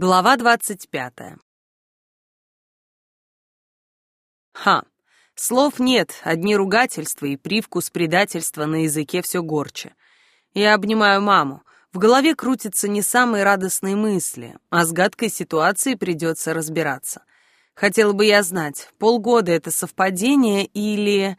Глава двадцать пятая. Ха, слов нет, одни ругательства и привкус предательства на языке все горче. Я обнимаю маму. В голове крутятся не самые радостные мысли, а с гадкой ситуацией придется разбираться. Хотела бы я знать, полгода это совпадение или...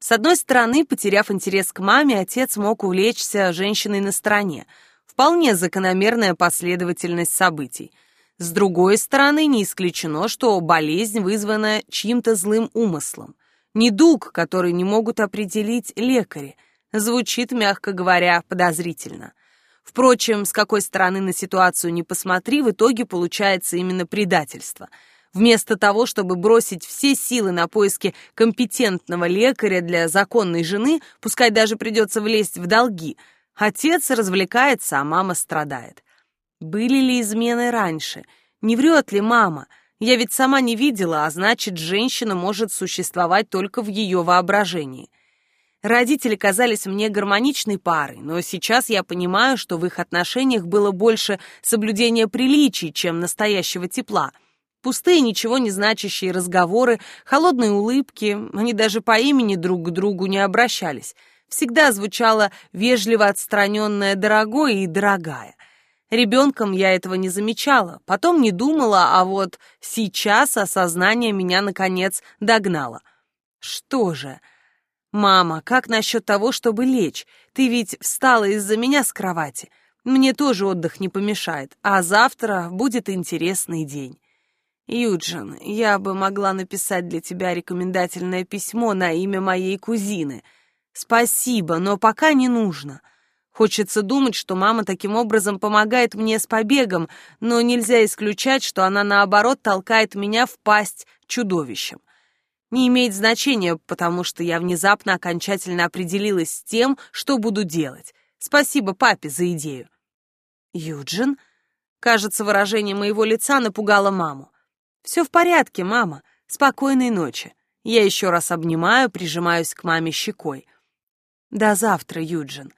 С одной стороны, потеряв интерес к маме, отец мог увлечься женщиной на стороне — Вполне закономерная последовательность событий. С другой стороны, не исключено, что болезнь вызвана чьим-то злым умыслом. Недуг, который не могут определить лекари. Звучит, мягко говоря, подозрительно. Впрочем, с какой стороны на ситуацию не посмотри, в итоге получается именно предательство. Вместо того, чтобы бросить все силы на поиски компетентного лекаря для законной жены, пускай даже придется влезть в долги – Отец развлекается, а мама страдает. Были ли измены раньше? Не врет ли мама? Я ведь сама не видела, а значит, женщина может существовать только в ее воображении. Родители казались мне гармоничной парой, но сейчас я понимаю, что в их отношениях было больше соблюдения приличий, чем настоящего тепла. Пустые, ничего не значащие разговоры, холодные улыбки, они даже по имени друг к другу не обращались — всегда звучало вежливо отстраненное «дорогой» и «дорогая». Ребенком я этого не замечала, потом не думала, а вот сейчас осознание меня, наконец, догнало. Что же? Мама, как насчет того, чтобы лечь? Ты ведь встала из-за меня с кровати. Мне тоже отдых не помешает, а завтра будет интересный день. Юджин, я бы могла написать для тебя рекомендательное письмо на имя моей кузины — Спасибо, но пока не нужно. Хочется думать, что мама таким образом помогает мне с побегом, но нельзя исключать, что она, наоборот, толкает меня в пасть чудовищем. Не имеет значения, потому что я внезапно окончательно определилась с тем, что буду делать. Спасибо папе за идею. Юджин? Кажется, выражение моего лица напугало маму. Все в порядке, мама. Спокойной ночи. Я еще раз обнимаю, прижимаюсь к маме щекой. До завтра, Юджин.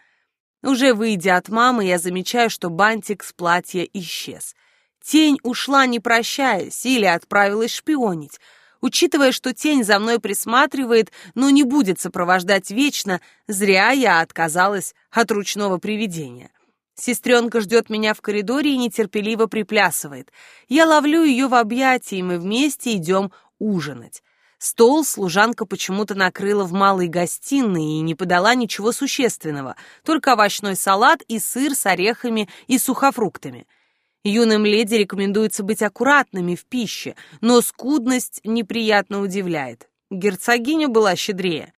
Уже выйдя от мамы, я замечаю, что бантик с платья исчез. Тень ушла, не прощаясь, или отправилась шпионить. Учитывая, что тень за мной присматривает, но не будет сопровождать вечно, зря я отказалась от ручного привидения. Сестренка ждет меня в коридоре и нетерпеливо приплясывает. Я ловлю ее в объятия, и мы вместе идем ужинать. Стол служанка почему-то накрыла в малой гостиной и не подала ничего существенного, только овощной салат и сыр с орехами и сухофруктами. Юным леди рекомендуется быть аккуратными в пище, но скудность неприятно удивляет. Герцогиня была щедрее.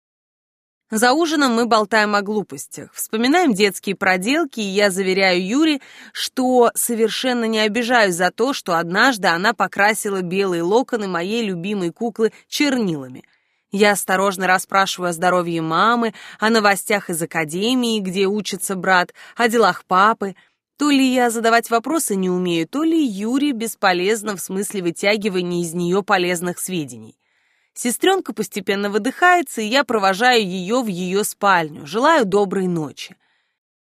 За ужином мы болтаем о глупостях, вспоминаем детские проделки, и я заверяю Юре, что совершенно не обижаюсь за то, что однажды она покрасила белые локоны моей любимой куклы чернилами. Я осторожно расспрашиваю о здоровье мамы, о новостях из академии, где учится брат, о делах папы. То ли я задавать вопросы не умею, то ли Юре бесполезно в смысле вытягивания из нее полезных сведений. Сестренка постепенно выдыхается, и я провожаю ее в ее спальню. Желаю доброй ночи.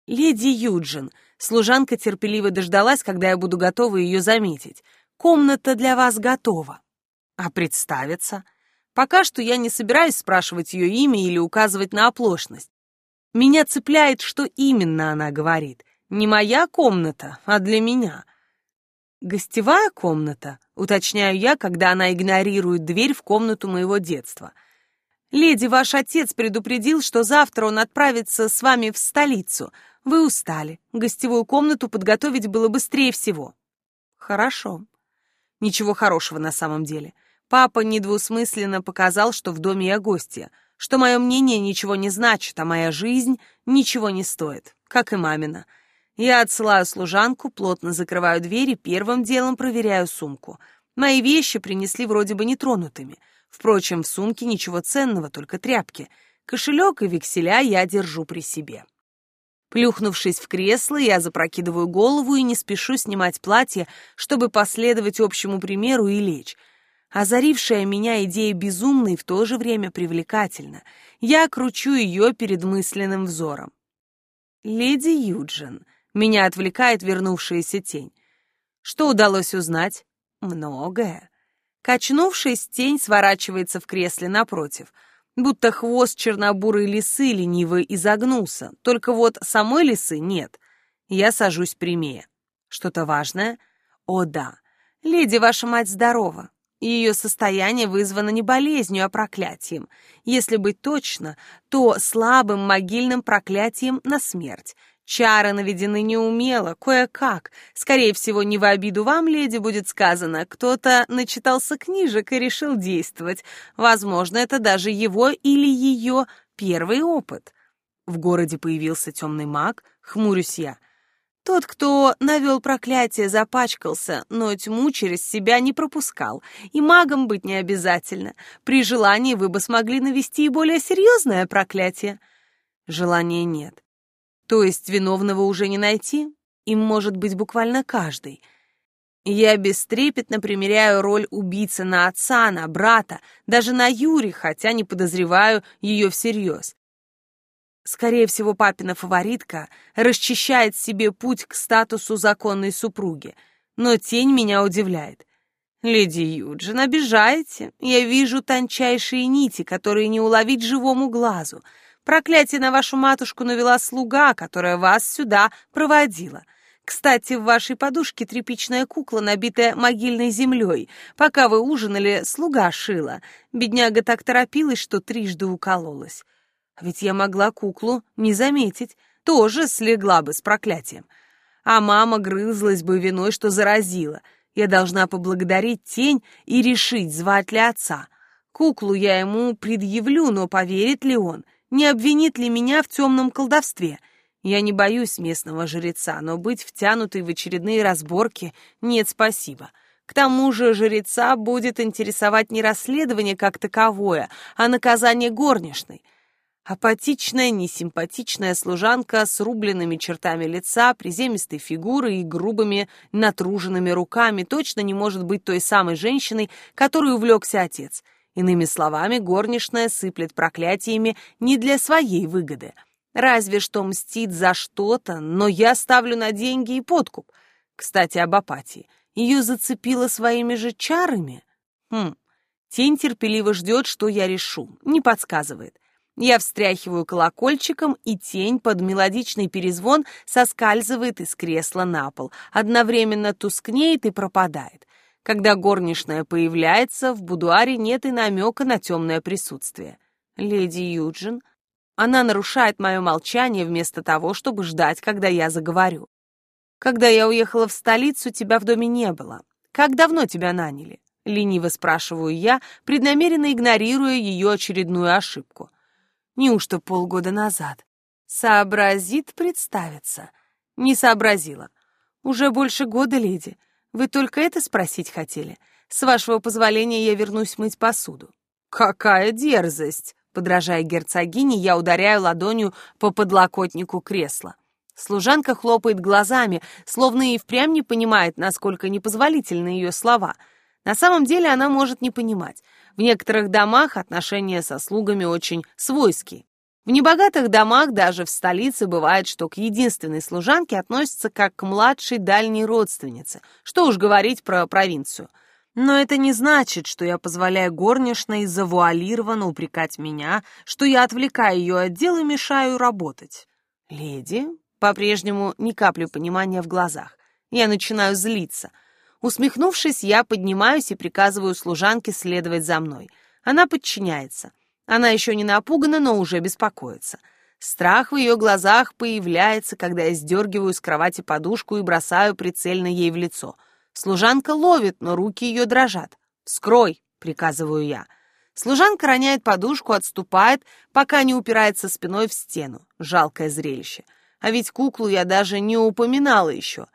«Леди Юджин», служанка терпеливо дождалась, когда я буду готова ее заметить. «Комната для вас готова». А представиться? Пока что я не собираюсь спрашивать ее имя или указывать на оплошность. Меня цепляет, что именно она говорит. Не моя комната, а для меня. Гостевая комната, уточняю я, когда она игнорирует дверь в комнату моего детства. Леди, ваш отец предупредил, что завтра он отправится с вами в столицу. Вы устали. Гостевую комнату подготовить было быстрее всего. Хорошо. Ничего хорошего на самом деле. Папа недвусмысленно показал, что в доме я гостья, что мое мнение ничего не значит, а моя жизнь ничего не стоит, как и мамина. Я отсылаю служанку, плотно закрываю дверь и первым делом проверяю сумку. Мои вещи принесли вроде бы нетронутыми. Впрочем, в сумке ничего ценного, только тряпки. Кошелек и векселя я держу при себе. Плюхнувшись в кресло, я запрокидываю голову и не спешу снимать платье, чтобы последовать общему примеру и лечь. Озарившая меня идея безумной в то же время привлекательна. Я кручу ее перед мысленным взором. «Леди Юджин», меня отвлекает вернувшаяся тень. Что удалось узнать? Многое. Качнувшись, тень сворачивается в кресле напротив, будто хвост чернобурой лисы лениво изогнулся, только вот самой лисы нет. Я сажусь прямее. Что-то важное? О, да. Леди, ваша мать здорова. Ее состояние вызвано не болезнью, а проклятием. Если быть точно, то слабым могильным проклятием на смерть. Чары наведены неумело, кое-как. Скорее всего, не в обиду вам, леди, будет сказано. Кто-то начитался книжек и решил действовать. Возможно, это даже его или ее первый опыт. В городе появился темный маг, хмурюсь я. Тот, кто навел проклятие, запачкался, но тьму через себя не пропускал. И магом быть не обязательно. При желании вы бы смогли навести и более серьезное проклятие. Желания нет. То есть виновного уже не найти? Им может быть буквально каждый. Я бестрепетно примеряю роль убийцы на отца, на брата, даже на Юри, хотя не подозреваю ее всерьез. Скорее всего, папина фаворитка расчищает себе путь к статусу законной супруги. Но тень меня удивляет. «Леди Юджин, обижаете? Я вижу тончайшие нити, которые не уловить живому глазу. Проклятие на вашу матушку навела слуга, которая вас сюда проводила. Кстати, в вашей подушке тряпичная кукла, набитая могильной землей. Пока вы ужинали, слуга шила. Бедняга так торопилась, что трижды укололась. Ведь я могла куклу не заметить, тоже слегла бы с проклятием. А мама грызлась бы виной, что заразила. Я должна поблагодарить тень и решить, звать ли отца. Куклу я ему предъявлю, но поверит ли он? Не обвинит ли меня в темном колдовстве? Я не боюсь местного жреца, но быть втянутой в очередные разборки нет спасибо. К тому же жреца будет интересовать не расследование как таковое, а наказание горничной — Апатичная, несимпатичная служанка с рубленными чертами лица, приземистой фигурой и грубыми, натруженными руками точно не может быть той самой женщиной, которой увлекся отец. Иными словами, горничная сыплет проклятиями не для своей выгоды. Разве что мстит за что-то, но я ставлю на деньги и подкуп. Кстати, об апатии. Ее зацепило своими же чарами? Хм, тень терпеливо ждет, что я решу, не подсказывает. Я встряхиваю колокольчиком, и тень под мелодичный перезвон соскальзывает из кресла на пол, одновременно тускнеет и пропадает. Когда горничная появляется, в будуаре нет и намека на темное присутствие. Леди Юджин. Она нарушает мое молчание вместо того, чтобы ждать, когда я заговорю. Когда я уехала в столицу, тебя в доме не было. Как давно тебя наняли? Лениво спрашиваю я, преднамеренно игнорируя ее очередную ошибку. Неужто полгода назад? Сообразит представиться. Не сообразила. Уже больше года, леди. Вы только это спросить хотели? С вашего позволения я вернусь мыть посуду. Какая дерзость! Подражая герцогине, я ударяю ладонью по подлокотнику кресла. Служанка хлопает глазами, словно и впрямь не понимает, насколько непозволительны ее слова. На самом деле она может не понимать. В некоторых домах отношения со слугами очень свойские. В небогатых домах, даже в столице, бывает, что к единственной служанке относятся как к младшей дальней родственнице. Что уж говорить про провинцию. Но это не значит, что я позволяю горничной завуалированно упрекать меня, что я отвлекаю ее от дел и мешаю работать. Леди, по-прежнему ни капли понимания в глазах. Я начинаю злиться — Усмехнувшись, я поднимаюсь и приказываю служанке следовать за мной. Она подчиняется. Она еще не напугана, но уже беспокоится. Страх в ее глазах появляется, когда я сдергиваю с кровати подушку и бросаю прицельно ей в лицо. Служанка ловит, но руки ее дрожат. «Вскрой!» — приказываю я. Служанка роняет подушку, отступает, пока не упирается спиной в стену. Жалкое зрелище. А ведь куклу я даже не упоминала еще.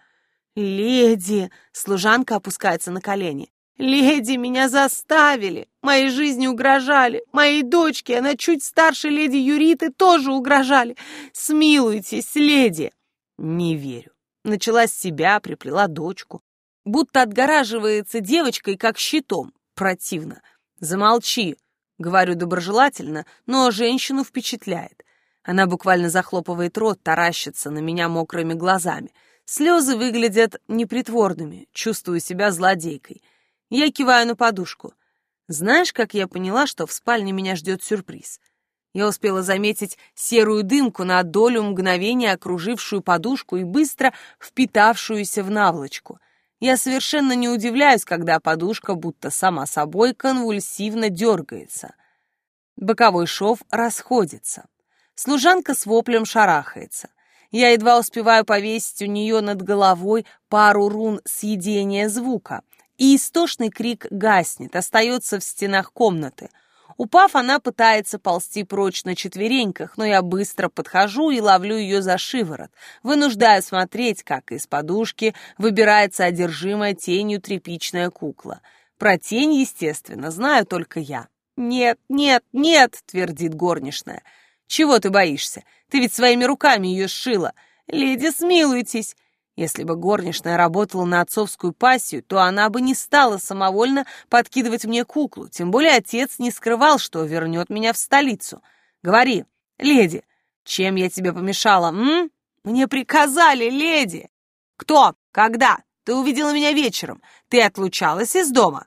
«Леди!» — служанка опускается на колени. «Леди, меня заставили! Моей жизни угрожали! Моей дочке, она чуть старше леди Юриты, тоже угрожали! Смилуйтесь, леди!» Не верю. Начала с себя, приплела дочку. Будто отгораживается девочкой, как щитом. Противно. «Замолчи!» — говорю доброжелательно, но женщину впечатляет. Она буквально захлопывает рот, таращится на меня мокрыми глазами — Слезы выглядят непритворными, чувствую себя злодейкой. Я киваю на подушку. Знаешь, как я поняла, что в спальне меня ждет сюрприз? Я успела заметить серую дымку на долю мгновения, окружившую подушку и быстро впитавшуюся в наволочку. Я совершенно не удивляюсь, когда подушка будто сама собой конвульсивно дергается. Боковой шов расходится. Служанка с воплем шарахается. Я едва успеваю повесить у нее над головой пару рун съедения звука, и истошный крик гаснет, остается в стенах комнаты. Упав, она пытается ползти прочь на четвереньках, но я быстро подхожу и ловлю ее за шиворот, вынуждая смотреть, как из подушки выбирается одержимая тенью тряпичная кукла. Про тень, естественно, знаю только я. «Нет, нет, нет!» — твердит горничная. «Чего ты боишься? Ты ведь своими руками ее сшила. Леди, смилуйтесь!» Если бы горничная работала на отцовскую пассию, то она бы не стала самовольно подкидывать мне куклу, тем более отец не скрывал, что вернет меня в столицу. «Говори, леди, чем я тебе помешала, м? Мне приказали, леди!» «Кто? Когда? Ты увидела меня вечером. Ты отлучалась из дома.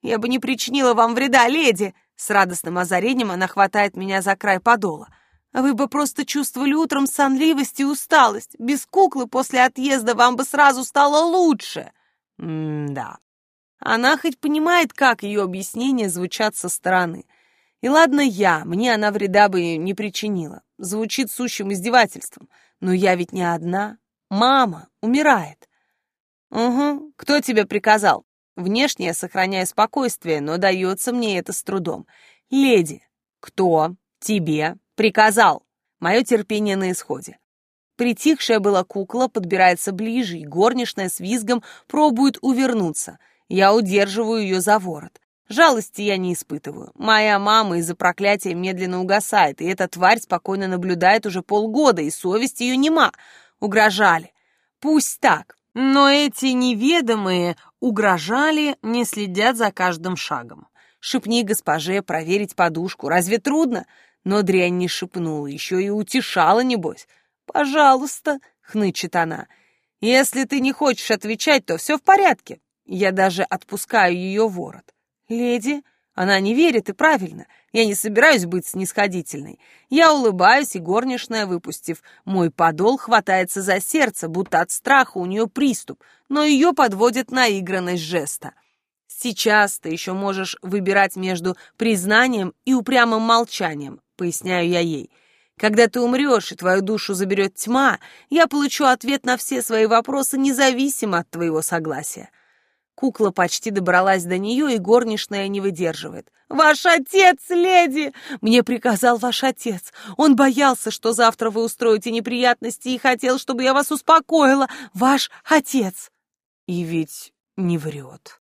Я бы не причинила вам вреда, леди!» С радостным озарением она хватает меня за край подола. Вы бы просто чувствовали утром сонливость и усталость. Без куклы после отъезда вам бы сразу стало лучше. М-да. Она хоть понимает, как ее объяснения звучат со стороны. И ладно я, мне она вреда бы не причинила. Звучит сущим издевательством. Но я ведь не одна. Мама умирает. Угу, кто тебе приказал? Внешне я сохраняю спокойствие, но дается мне это с трудом. Леди, кто тебе приказал? Мое терпение на исходе. Притихшая была кукла подбирается ближе, и горничная с визгом пробует увернуться. Я удерживаю ее за ворот. Жалости я не испытываю. Моя мама из-за проклятия медленно угасает, и эта тварь спокойно наблюдает уже полгода, и совесть ее нема. Угрожали. Пусть так. Но эти неведомые угрожали, не следят за каждым шагом. Шепни госпоже проверить подушку. Разве трудно? Но дрянь не шепнула, еще и утешала, небось. «Пожалуйста», — хнычет она, — «если ты не хочешь отвечать, то все в порядке». Я даже отпускаю ее ворот. «Леди, она не верит, и правильно. Я не собираюсь быть снисходительной. Я улыбаюсь, и горничная, выпустив мой подол, хватается за сердце, будто от страха у нее приступ, но ее подводит наигранность жеста. Сейчас ты еще можешь выбирать между признанием и упрямым молчанием, поясняю я ей. Когда ты умрешь и твою душу заберет тьма, я получу ответ на все свои вопросы независимо от твоего согласия. Кукла почти добралась до нее, и горничная не выдерживает. «Ваш отец, леди! Мне приказал ваш отец. Он боялся, что завтра вы устроите неприятности и хотел, чтобы я вас успокоила. Ваш отец!» И ведь не врет.